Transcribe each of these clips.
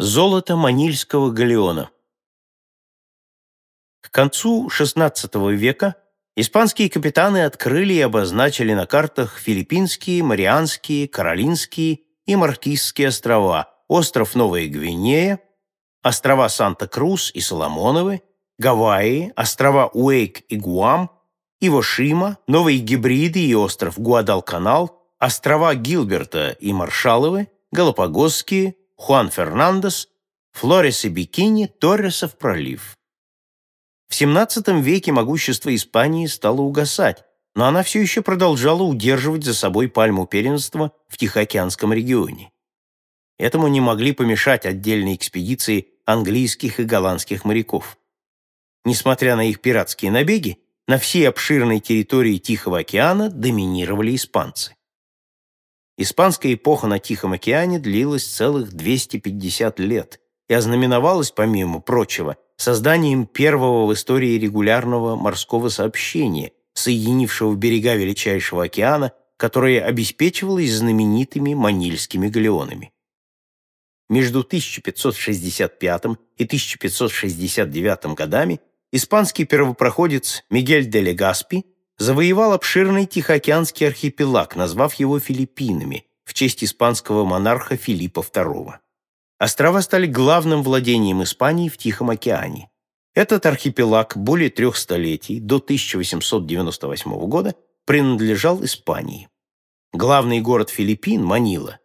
Золото Манильского галеона. К концу XVI века испанские капитаны открыли и обозначили на картах Филиппинские, Марианские, Каролинские и Маркизские острова, остров Новая Гвинея, острова Санта-Крус и Соломоновы, Гавайи, острова Уэйк и Гуам, Ивошима, Новые Гибриды и остров Гуадалканал, острова Гилберта и Маршаловы, Галапагосские, Хуан Фернандес, Флорес и Бикини, Торресов пролив. В XVII веке могущество Испании стало угасать, но она все еще продолжала удерживать за собой пальму первенства в Тихоокеанском регионе. Этому не могли помешать отдельные экспедиции английских и голландских моряков. Несмотря на их пиратские набеги, на всей обширной территории Тихого океана доминировали испанцы. Испанская эпоха на Тихом океане длилась целых 250 лет и ознаменовалась, помимо прочего, созданием первого в истории регулярного морского сообщения, соединившего берега величайшего океана, которое обеспечивалось знаменитыми манильскими галеонами. Между 1565 и 1569 годами испанский первопроходец Мигель де Легаспи завоевал обширный Тихоокеанский архипелаг, назвав его Филиппинами в честь испанского монарха Филиппа II. Острова стали главным владением Испании в Тихом океане. Этот архипелаг более трех столетий, до 1898 года, принадлежал Испании. Главный город Филиппин, Манила,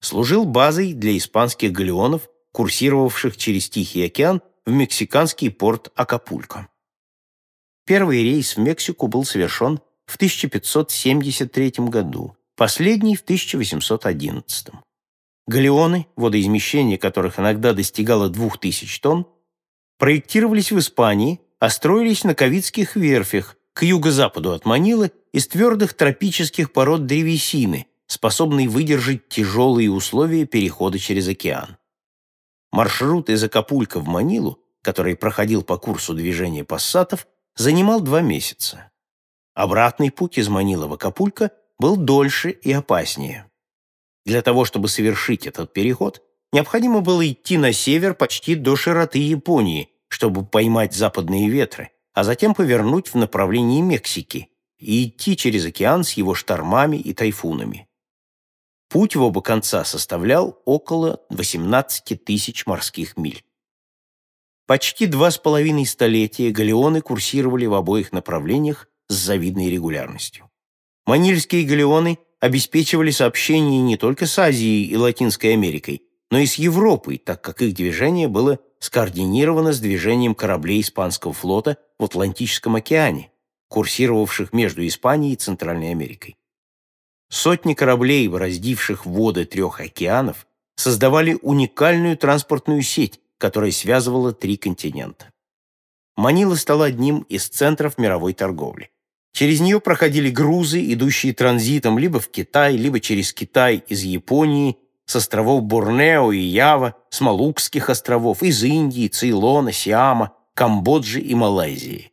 служил базой для испанских галеонов, курсировавших через Тихий океан в мексиканский порт Акапулько. Первый рейс в Мексику был совершен в 1573 году, последний в 1811. Галеоны, водоизмещение которых иногда достигало 2000 тонн, проектировались в Испании, а строились на Ковицких верфях к юго-западу от Манилы из твердых тропических пород древесины, способный выдержать тяжелые условия перехода через океан. Маршрут из Акапулько в Манилу, который проходил по курсу движения пассатов, занимал два месяца. Обратный путь из Манила в был дольше и опаснее. Для того, чтобы совершить этот переход, необходимо было идти на север почти до широты Японии, чтобы поймать западные ветры, а затем повернуть в направлении Мексики и идти через океан с его штормами и тайфунами. Путь в оба конца составлял около 18 тысяч морских миль. Почти два с половиной столетия галеоны курсировали в обоих направлениях с завидной регулярностью. Манильские галеоны обеспечивали сообщения не только с Азией и Латинской Америкой, но и с Европой, так как их движение было скоординировано с движением кораблей Испанского флота в Атлантическом океане, курсировавших между Испанией и Центральной Америкой. Сотни кораблей, бороздивших воды трех океанов, создавали уникальную транспортную сеть, которая связывала три континента. Манила стала одним из центров мировой торговли. Через нее проходили грузы, идущие транзитом либо в Китай, либо через Китай из Японии, с островов Борнео и Ява, с Малукских островов, из Индии, Цейлона, Сиама, Камбоджи и Малайзии.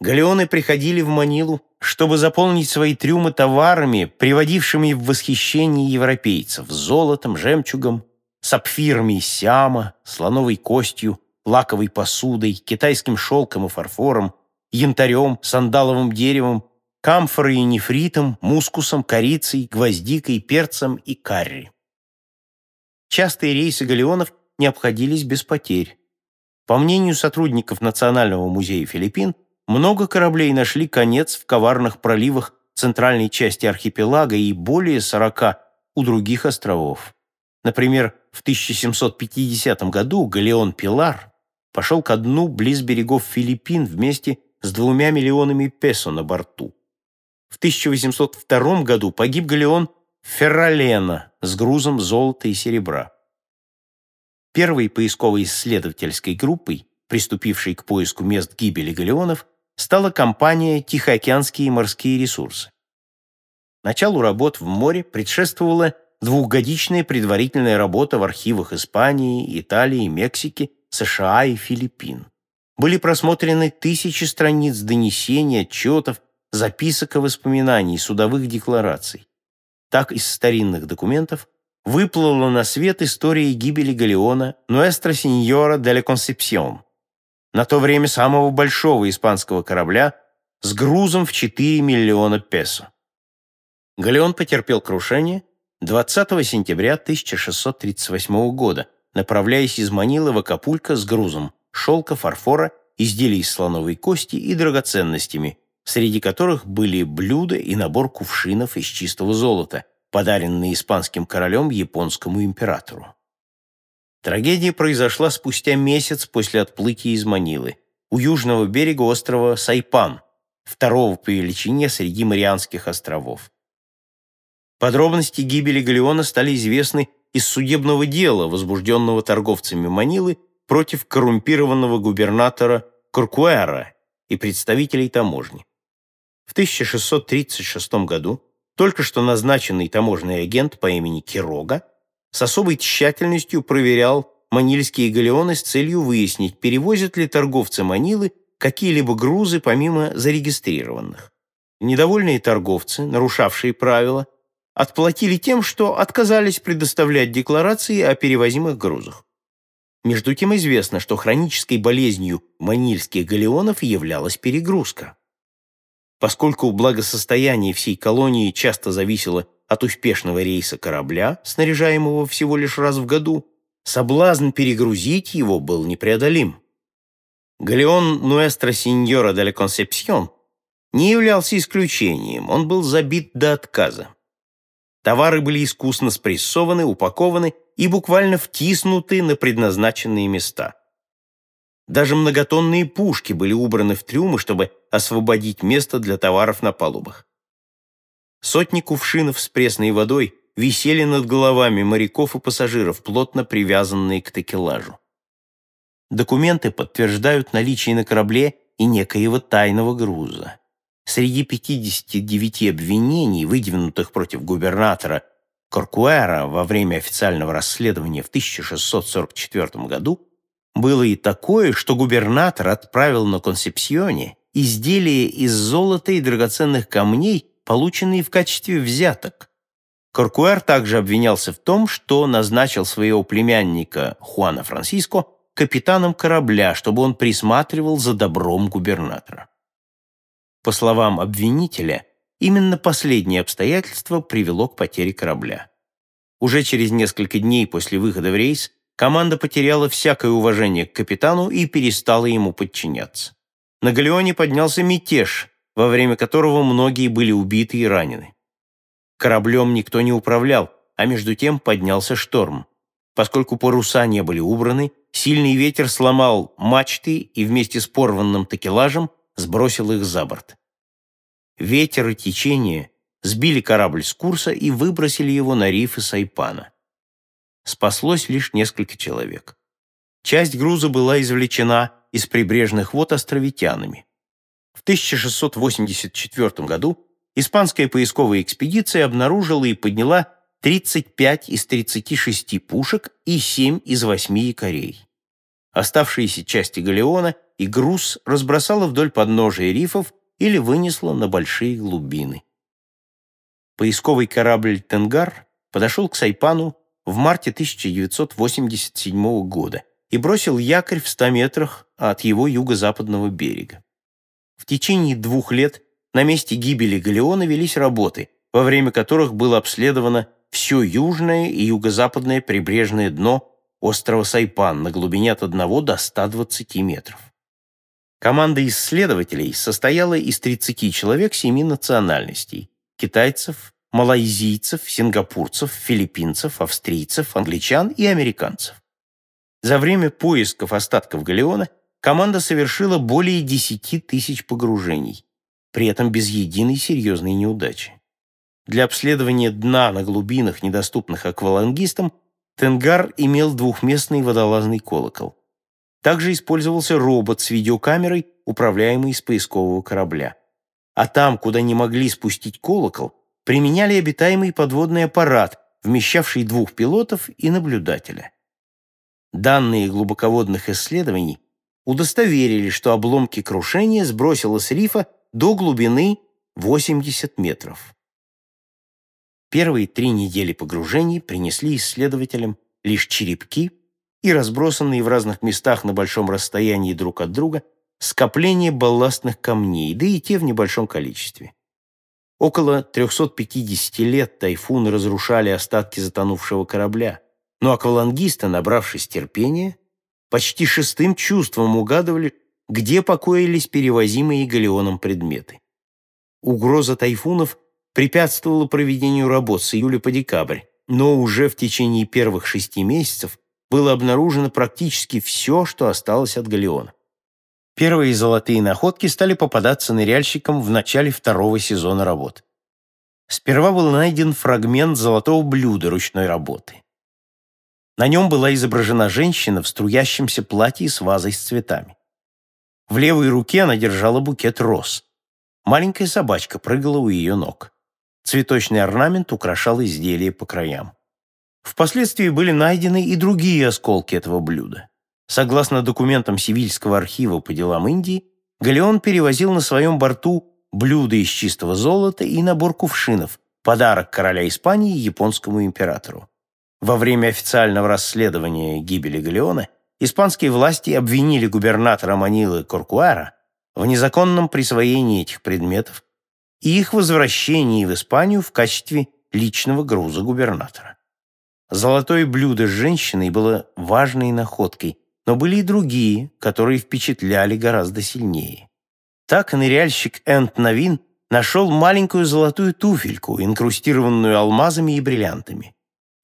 Галеоны приходили в Манилу, чтобы заполнить свои трюмы товарами, приводившими в восхищение европейцев, золотом, жемчугом, сапфирами из Сиама, слоновой костью, лаковой посудой, китайским шелком и фарфором, янтарем, сандаловым деревом, камфорой и нефритом, мускусом, корицей, гвоздикой, перцем и карри. Частые рейсы галеонов не обходились без потерь. По мнению сотрудников Национального музея Филиппин, много кораблей нашли конец в коварных проливах центральной части архипелага и более 40 у других островов. Например, в 1750 году галеон «Пилар» пошел ко дну близ берегов Филиппин вместе с двумя миллионами песо на борту. В 1802 году погиб галеон «Ферралена» с грузом золота и серебра. Первой поисковой исследовательской группой, приступившей к поиску мест гибели галеонов, стала компания «Тихоокеанские морские ресурсы». Началу работ в море предшествовала двухгодичная предварительная работа в архивах Испании, Италии, Мексики, США и Филиппин. Были просмотрены тысячи страниц донесений, отчетов, записок и воспоминаний, судовых деклараций. Так из старинных документов выплыла на свет история гибели галеона «Нуэстро Синьора де ла Консепсион», на то время самого большого испанского корабля с грузом в 4 миллиона песо. Галеон потерпел крушение 20 сентября 1638 года, направляясь из Манилы в Акапулько с грузом шелка, фарфора, изделий из слоновой кости и драгоценностями, среди которых были блюда и набор кувшинов из чистого золота – подаренный испанским королем японскому императору. Трагедия произошла спустя месяц после отплытия из Манилы, у южного берега острова Сайпан, второго по величине среди Марианских островов. Подробности гибели Галеона стали известны из судебного дела, возбужденного торговцами Манилы против коррумпированного губернатора Куркуэра и представителей таможни. В 1636 году только что назначенный таможенный агент по имени Кирога с особой тщательностью проверял манильские галеоны с целью выяснить, перевозят ли торговцы Манилы какие-либо грузы помимо зарегистрированных. Недовольные торговцы, нарушавшие правила, отплатили тем, что отказались предоставлять декларации о перевозимых грузах. Между тем известно, что хронической болезнью манильских галеонов являлась перегрузка. Поскольку благосостояние всей колонии часто зависело от успешного рейса корабля, снаряжаемого всего лишь раз в году, соблазн перегрузить его был непреодолим. Галеон Нуэстро Синьора де Консепсьон не являлся исключением, он был забит до отказа. Товары были искусно спрессованы, упакованы и буквально втиснуты на предназначенные места. Даже многотонные пушки были убраны в трюмы, чтобы освободить место для товаров на палубах. Сотни кувшинов с пресной водой висели над головами моряков и пассажиров, плотно привязанные к такелажу. Документы подтверждают наличие на корабле и некоего тайного груза. Среди 59 обвинений, выдвинутых против губернатора Коркуэра во время официального расследования в 1644 году, было и такое, что губернатор отправил на Консепсионе изделия из золота и драгоценных камней, полученные в качестве взяток. Коркуэр также обвинялся в том, что назначил своего племянника Хуана Франсиско капитаном корабля, чтобы он присматривал за добром губернатора. По словам обвинителя, именно последнее обстоятельство привело к потере корабля. Уже через несколько дней после выхода в рейс команда потеряла всякое уважение к капитану и перестала ему подчиняться. На Галеоне поднялся мятеж, во время которого многие были убиты и ранены. Кораблем никто не управлял, а между тем поднялся шторм. Поскольку паруса не были убраны, сильный ветер сломал мачты и вместе с порванным такелажем сбросил их за борт. Ветер и течение сбили корабль с курса и выбросили его на рифы Сайпана спаслось лишь несколько человек. Часть груза была извлечена из прибрежных вод островитянами. В 1684 году испанская поисковая экспедиция обнаружила и подняла 35 из 36 пушек и 7 из 8 якорей. Оставшиеся части галеона и груз разбросала вдоль подножия рифов или вынесла на большие глубины. Поисковый корабль «Тенгар» подошел к Сайпану в марте 1987 года и бросил якорь в 100 метрах от его юго-западного берега. В течение двух лет на месте гибели Галеона велись работы, во время которых было обследовано все южное и юго-западное прибрежное дно острова Сайпан на глубине от 1 до 120 метров. Команда исследователей состояла из 30 человек семи национальностей – китайцев, малайзийцев, сингапурцев, филиппинцев, австрийцев, англичан и американцев. За время поисков остатков галеона команда совершила более 10 тысяч погружений, при этом без единой серьезной неудачи. Для обследования дна на глубинах, недоступных аквалангистам, Тенгар имел двухместный водолазный колокол. Также использовался робот с видеокамерой, управляемый с поискового корабля. А там, куда не могли спустить колокол, применяли обитаемый подводный аппарат, вмещавший двух пилотов и наблюдателя. Данные глубоководных исследований удостоверили, что обломки крушения сбросило с рифа до глубины 80 метров. Первые три недели погружений принесли исследователям лишь черепки и разбросанные в разных местах на большом расстоянии друг от друга скопления балластных камней, да и те в небольшом количестве. Около 350 лет тайфуны разрушали остатки затонувшего корабля, но аквалангисты, набравшись терпения, почти шестым чувством угадывали, где покоились перевозимые галеоном предметы. Угроза тайфунов препятствовала проведению работ с июля по декабрь, но уже в течение первых шести месяцев было обнаружено практически все, что осталось от галеона. Первые золотые находки стали попадаться ныряльщикам в начале второго сезона работ. Сперва был найден фрагмент золотого блюда ручной работы. На нем была изображена женщина в струящемся платье с вазой с цветами. В левой руке она держала букет роз. Маленькая собачка прыгала у ее ног. Цветочный орнамент украшал изделие по краям. Впоследствии были найдены и другие осколки этого блюда. Согласно документам Сивильского архива по делам Индии, Галеон перевозил на своем борту блюда из чистого золота и набор кувшинов, подарок короля Испании японскому императору. Во время официального расследования гибели Галеона испанские власти обвинили губернатора Манилы Коркуара в незаконном присвоении этих предметов и их возвращении в Испанию в качестве личного груза губернатора. Золотое блюдо с женщиной было важной находкой, но были и другие, которые впечатляли гораздо сильнее. Так ныряльщик Энт Новин нашел маленькую золотую туфельку, инкрустированную алмазами и бриллиантами.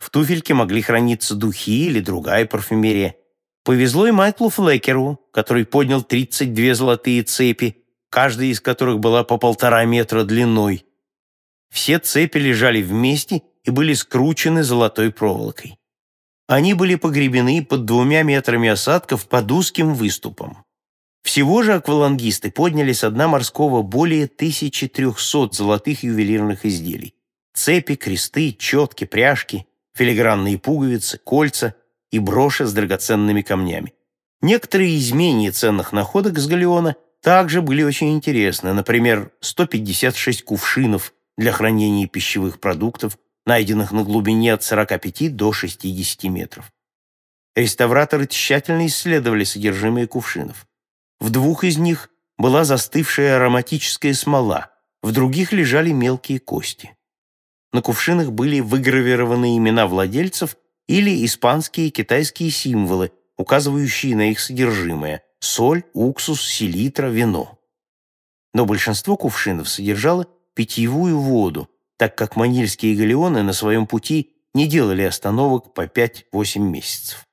В туфельке могли храниться духи или другая парфюмерия. Повезло и Майклу Флекеру, который поднял 32 золотые цепи, каждая из которых была по полтора метра длиной. Все цепи лежали вместе и были скручены золотой проволокой. Они были погребены под двумя метрами осадков под узким выступом. Всего же аквалангисты подняли с дна морского более 1300 золотых ювелирных изделий. Цепи, кресты, четки, пряжки, филигранные пуговицы, кольца и броши с драгоценными камнями. Некоторые из менее ценных находок с галеона также были очень интересны. Например, 156 кувшинов для хранения пищевых продуктов, найденных на глубине от 45 до 60 метров. Реставраторы тщательно исследовали содержимое кувшинов. В двух из них была застывшая ароматическая смола, в других лежали мелкие кости. На кувшинах были выгравированы имена владельцев или испанские и китайские символы, указывающие на их содержимое – соль, уксус, селитра, вино. Но большинство кувшинов содержало питьевую воду, так как манильские галеоны на своем пути не делали остановок по 5-8 месяцев.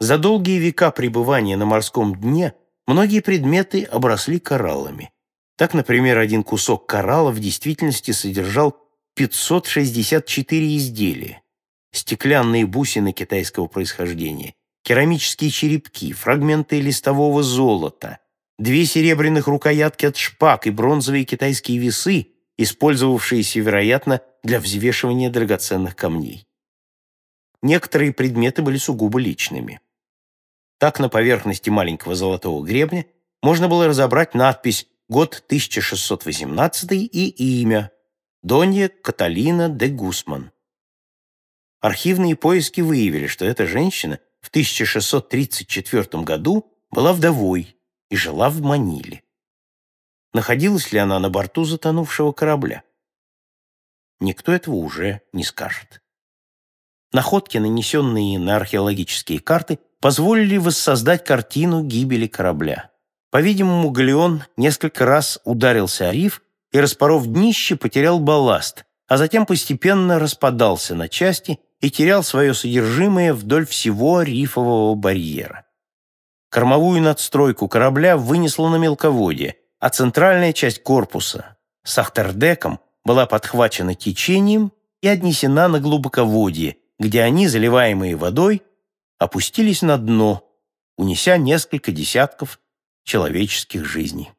За долгие века пребывания на морском дне многие предметы обросли кораллами. Так, например, один кусок коралла в действительности содержал 564 изделия. Стеклянные бусины китайского происхождения, керамические черепки, фрагменты листового золота, две серебряных рукоятки от шпаг и бронзовые китайские весы использовавшиеся, вероятно, для взвешивания драгоценных камней. Некоторые предметы были сугубо личными. Так на поверхности маленького золотого гребня можно было разобрать надпись «Год 1618» и имя Донья Каталина де Гусман. Архивные поиски выявили, что эта женщина в 1634 году была вдовой и жила в Маниле. Находилась ли она на борту затонувшего корабля? Никто этого уже не скажет. Находки, нанесенные на археологические карты, позволили воссоздать картину гибели корабля. По-видимому, галеон несколько раз ударился о риф и, распоров днище, потерял балласт, а затем постепенно распадался на части и терял свое содержимое вдоль всего рифового барьера. Кормовую надстройку корабля вынесло на мелководье, а центральная часть корпуса с ахтердеком была подхвачена течением и отнесена на глубоководье, где они, заливаемые водой, опустились на дно, унеся несколько десятков человеческих жизней.